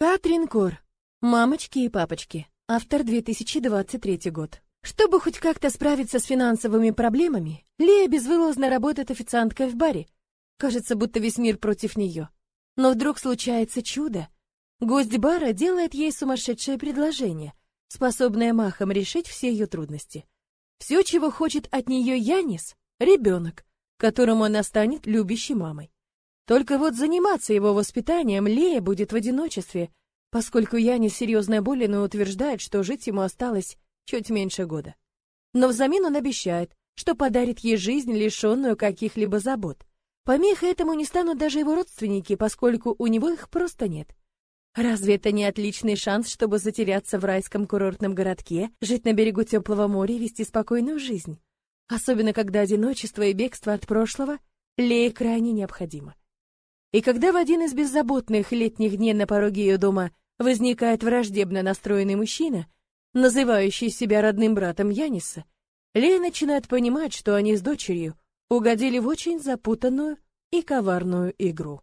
Катрин Кор. Мамочки и папочки. Автор 2023 год. Чтобы хоть как-то справиться с финансовыми проблемами, Лея безвылазно работает официанткой в баре. Кажется, будто весь мир против нее. Но вдруг случается чудо. Гость бара делает ей сумасшедшее предложение, способное махом решить все ее трудности. Все, чего хочет от нее Янис — ребенок, которому она станет любящей мамой. Только вот заниматься его воспитанием Лея будет в одиночестве, поскольку Янис серьезно болен и утверждает, что жить ему осталось чуть меньше года. Но взамен он обещает, что подарит ей жизнь, лишенную каких-либо забот. Помехой этому не станут даже его родственники, поскольку у него их просто нет. Разве это не отличный шанс, чтобы затеряться в райском курортном городке, жить на берегу теплого моря и вести спокойную жизнь? Особенно когда одиночество и бегство от прошлого Лее крайне необходимо. И когда в один из беззаботных летних дней на пороге ее дома возникает враждебно настроенный мужчина, называющий себя родным братом Яниса, Лея начинает понимать, что они с дочерью угодили в очень запутанную и коварную игру.